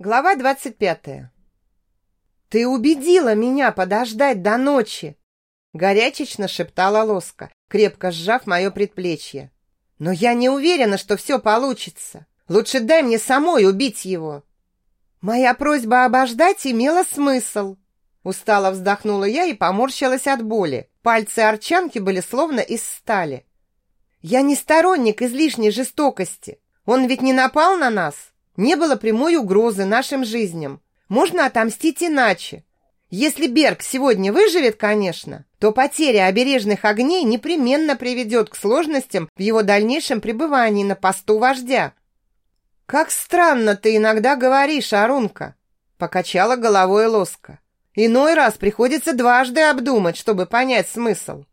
Глава двадцать пятая. «Ты убедила меня подождать до ночи!» Горячечно шептала Лоска, крепко сжав мое предплечье. «Но я не уверена, что все получится. Лучше дай мне самой убить его!» Моя просьба обождать имела смысл. Устало вздохнула я и поморщилась от боли. Пальцы Арчанки были словно из стали. «Я не сторонник излишней жестокости. Он ведь не напал на нас. Не было прямой угрозы нашим жизням. Можно отомстить иначе. Если Берг сегодня выживет, конечно, то потеря обережных огней непременно приведет к сложностям в его дальнейшем пребывании на посту вождя. «Как странно ты иногда говоришь, Арунка!» — покачала головой Лоска. «Иной раз приходится дважды обдумать, чтобы понять смысл.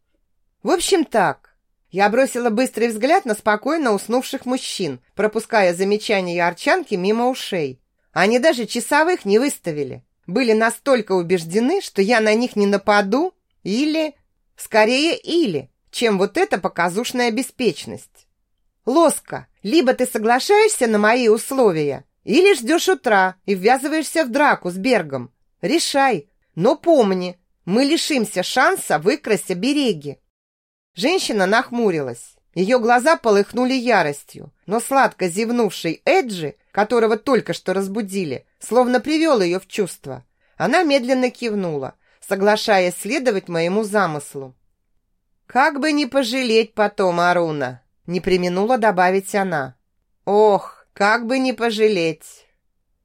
В общем так, я бросила быстрый взгляд на спокойно уснувших мужчин, пропуская замечания Арчанки мимо ушей. Они даже часовых не выставили. Были настолько убеждены, что я на них не нападу или... Скорее или, чем вот эта показушная беспечность. Лоска, либо ты соглашаешься на мои условия, или ждешь утра и ввязываешься в драку с Бергом. Решай, но помни, мы лишимся шанса выкрасть обереги. Женщина нахмурилась. Ее глаза полыхнули яростью, но сладко зевнувший Эджи, которого только что разбудили, словно привел ее в чувство. Она медленно кивнула, соглашаясь следовать моему замыслу. «Как бы не пожалеть потом Аруна!» — не применула добавить она. «Ох, как бы не пожалеть!»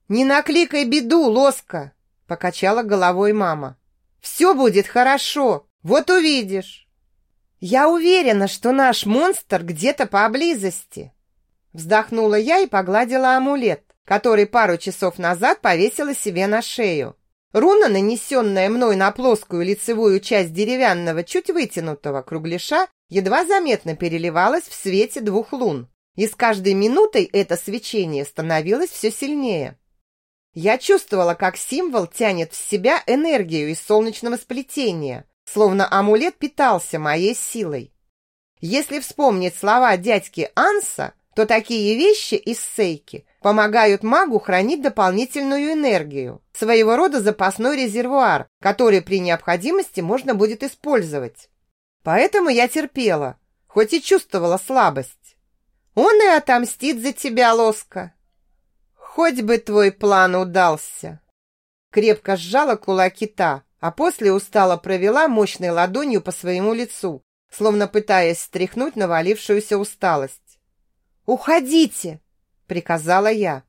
«Не накликай беду, Лоска!» — покачала головой мама. «Все будет хорошо, вот увидишь!» «Я уверена, что наш монстр где-то поблизости!» Вздохнула я и погладила амулет, который пару часов назад повесила себе на шею. Руна, нанесенная мной на плоскую лицевую часть деревянного, чуть вытянутого кругляша, едва заметно переливалась в свете двух лун. И с каждой минутой это свечение становилось все сильнее. Я чувствовала, как символ тянет в себя энергию из солнечного сплетения, словно амулет питался моей силой. Если вспомнить слова дядьки Анса, то такие вещи из сейки помогают магу хранить дополнительную энергию, своего рода запасной резервуар, который при необходимости можно будет использовать. Поэтому я терпела, хоть и чувствовала слабость. Он и отомстит за тебя, Лоска. Хоть бы твой план удался. Крепко сжала кулаки та, а после устало провела мощной ладонью по своему лицу, словно пытаясь стряхнуть навалившуюся усталость. «Уходите!» — приказала я.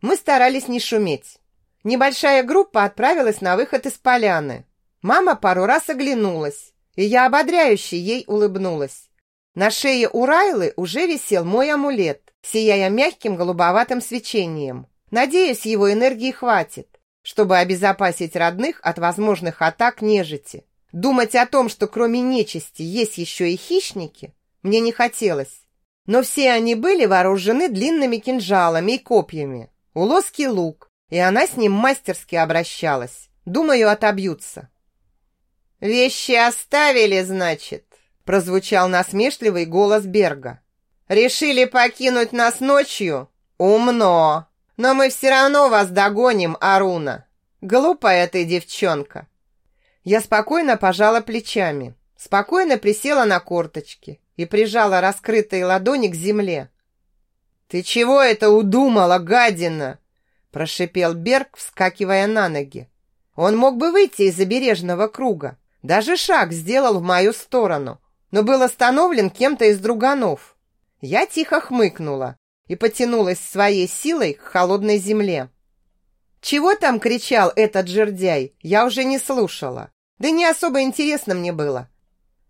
Мы старались не шуметь. Небольшая группа отправилась на выход из поляны. Мама пару раз оглянулась, и я ободряюще ей улыбнулась. На шее у Райлы уже висел мой амулет, сияя мягким голубоватым свечением. Надеюсь, его энергии хватит чтобы обезопасить родных от возможных атак нежити. Думать о том, что кроме нечисти есть еще и хищники, мне не хотелось. Но все они были вооружены длинными кинжалами и копьями. У Лоски лук, и она с ним мастерски обращалась. Думаю, отобьются. «Вещи оставили, значит?» прозвучал насмешливый голос Берга. «Решили покинуть нас ночью? Умно!» Но мы все равно вас догоним, Аруна. Глупая ты девчонка. Я спокойно пожала плечами, спокойно присела на корточки и прижала раскрытые ладони к земле. «Ты чего это удумала, гадина?» прошипел Берг, вскакивая на ноги. Он мог бы выйти из забережного круга, даже шаг сделал в мою сторону, но был остановлен кем-то из друганов. Я тихо хмыкнула, и потянулась своей силой к холодной земле. Чего там кричал этот жердяй, я уже не слушала. Да не особо интересно мне было.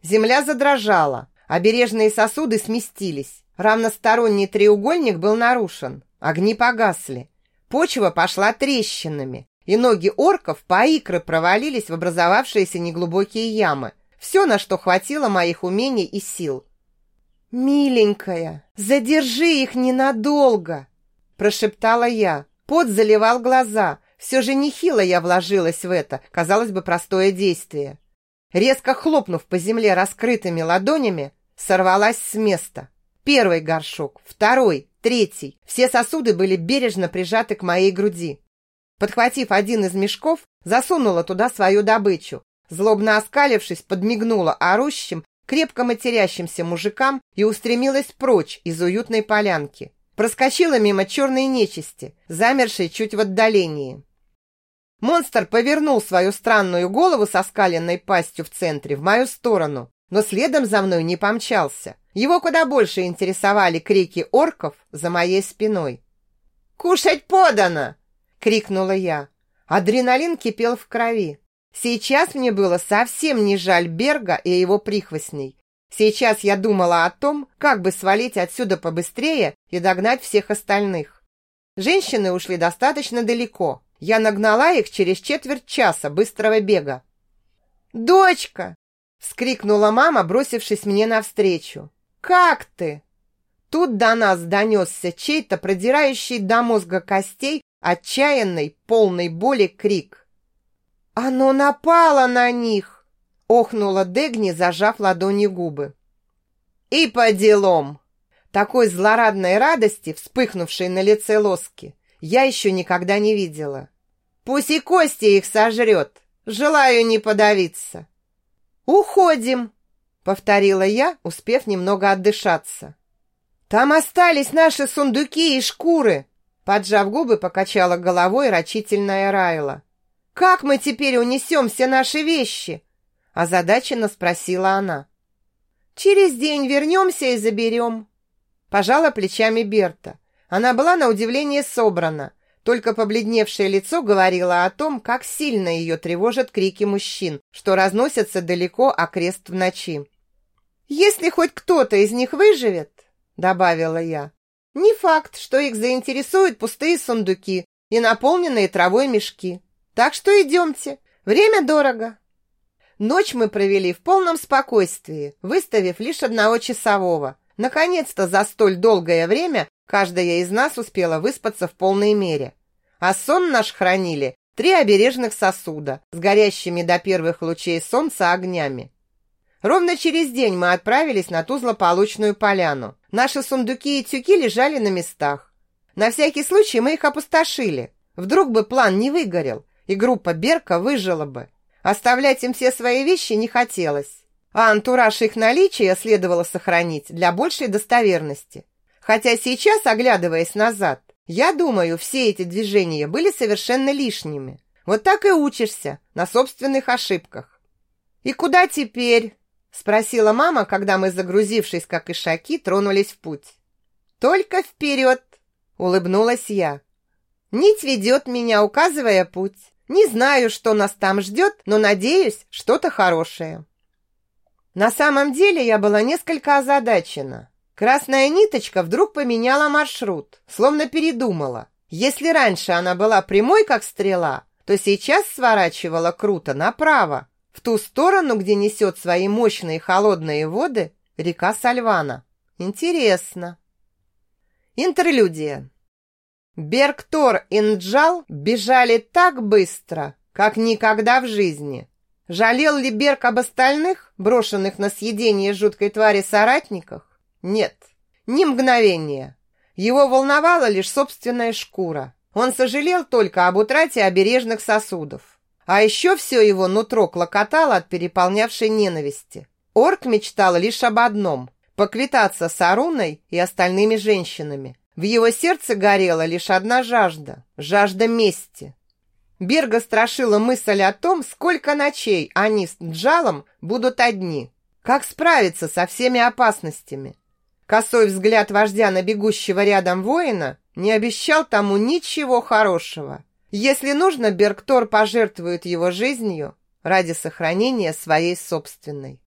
Земля задрожала, обережные сосуды сместились. Равносторонний треугольник был нарушен. Огни погасли. Почва пошла трещинами, и ноги орков по икры провалились в образовавшиеся неглубокие ямы. Все, на что хватило моих умений и сил. «Миленькая, задержи их ненадолго!» Прошептала я. Пот заливал глаза. Все же нехило я вложилась в это, казалось бы, простое действие. Резко хлопнув по земле раскрытыми ладонями, сорвалась с места. Первый горшок, второй, третий. Все сосуды были бережно прижаты к моей груди. Подхватив один из мешков, засунула туда свою добычу. Злобно оскалившись, подмигнула орущим, крепко матерящимся мужикам и устремилась прочь из уютной полянки. Проскочила мимо черной нечисти, замершей чуть в отдалении. Монстр повернул свою странную голову со скаленной пастью в центре в мою сторону, но следом за мной не помчался. Его куда больше интересовали крики орков за моей спиной. «Кушать подано!» — крикнула я. Адреналин кипел в крови. Сейчас мне было совсем не жаль Берга и его прихвостней. Сейчас я думала о том, как бы свалить отсюда побыстрее и догнать всех остальных. Женщины ушли достаточно далеко, я нагнала их через четверть часа быстрого бега. «Дочка!» — вскрикнула мама, бросившись мне навстречу. «Как ты?» Тут до нас донесся чей-то продирающий до мозга костей отчаянный, полный боли крик. «Оно напало на них!» — охнула Дегни, зажав ладони губы. «И по делам!» Такой злорадной радости, вспыхнувшей на лице Лоски, я еще никогда не видела. Пусть и кости их сожрет. Желаю не подавиться. Уходим, повторила я, успев немного отдышаться. Там остались наши сундуки и шкуры, поджав губы, покачала головой рачительная Райла. Как мы теперь унесем все наши вещи? озадаченно спросила она. Через день вернемся и заберем. Пожала плечами Берта. Она была на удивление собрана, только побледневшее лицо говорило о том, как сильно ее тревожат крики мужчин, что разносятся далеко окрест в ночи. «Если хоть кто-то из них выживет», — добавила я, — «не факт, что их заинтересуют пустые сундуки и наполненные травой мешки. Так что идемте, время дорого». Ночь мы провели в полном спокойствии, выставив лишь одного часового. Наконец-то за столь долгое время Каждая из нас успела выспаться в полной мере. А сон наш хранили три обережных сосуда с горящими до первых лучей солнца огнями. Ровно через день мы отправились на ту злополучную поляну. Наши сундуки и тюки лежали на местах. На всякий случай мы их опустошили. Вдруг бы план не выгорел, и группа Берка выжила бы. Оставлять им все свои вещи не хотелось, а антураж их наличия следовало сохранить для большей достоверности. Хотя сейчас, оглядываясь назад, я думаю, все эти движения были совершенно лишними. Вот так и учишься на собственных ошибках. «И куда теперь?» – спросила мама, когда мы, загрузившись как ишаки, тронулись в путь. «Только вперед!» – улыбнулась я. Нить ведет меня, указывая путь. Не знаю, что нас там ждет, но надеюсь, что-то хорошее. На самом деле я была несколько озадачена. Красная ниточка вдруг поменяла маршрут, словно передумала. Если раньше она была прямой, как стрела, то сейчас сворачивала круто направо, в ту сторону, где несет свои мощные холодные воды река Сальвана. Интересно. Интерлюдия. Берктор и Нджал бежали так быстро, как никогда в жизни. Жалел ли Берг об остальных, брошенных на съедение жуткой твари соратниках? Нет, ни мгновения. Его волновала лишь собственная шкура. Он сожалел только об утрате обережных сосудов. А еще все его нутро клокотало от переполнявшей ненависти. Орк мечтал лишь об одном – поквитаться с Аруной и остальными женщинами. В его сердце горела лишь одна жажда – жажда мести. Берга страшила мысль о том, сколько ночей они с Джалом будут одни. Как справиться со всеми опасностями? Косой взгляд вождя на бегущего рядом воина не обещал тому ничего хорошего. Если нужно, Берктор пожертвует его жизнью ради сохранения своей собственной.